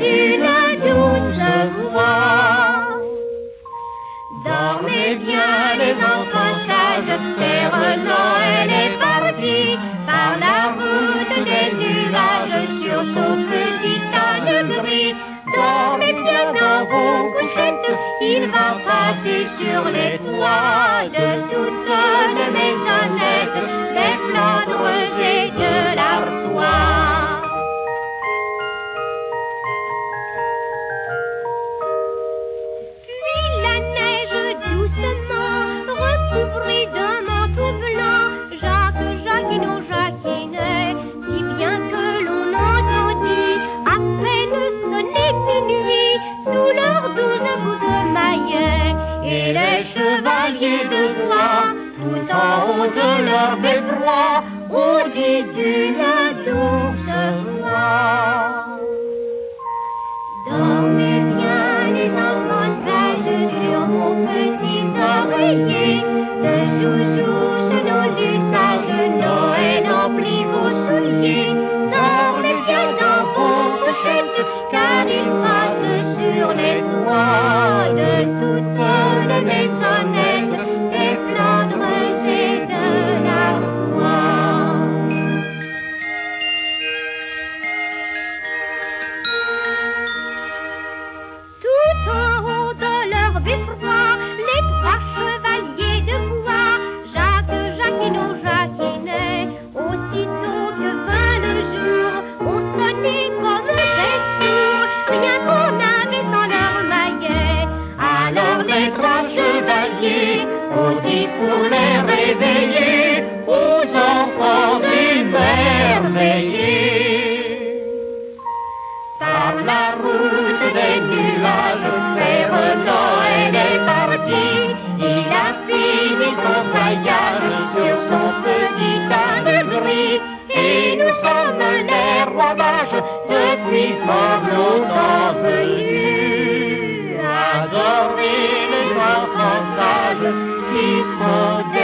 d'une douce voix. Dormez bien les enfants sages, Père Noël est parti par la route des nuages sur son petit tas de gris. Dormez bien dans vos couchettes, il va passer sur les toits de toutes les maisonnettes. les chevaliers de bois, tout en haut de leur beffroi, au dit d'une douce voix. Dormez bien les enfants sages sur vos petits oreillers, le joujou selon du sage Noël emplit vos souliers, dormez bien dans vos pochettes, car il pour les réveiller. People.